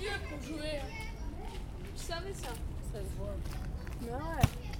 vieux pour jouer. Hein. Je savais ça. Ça se voit. Mais ouais.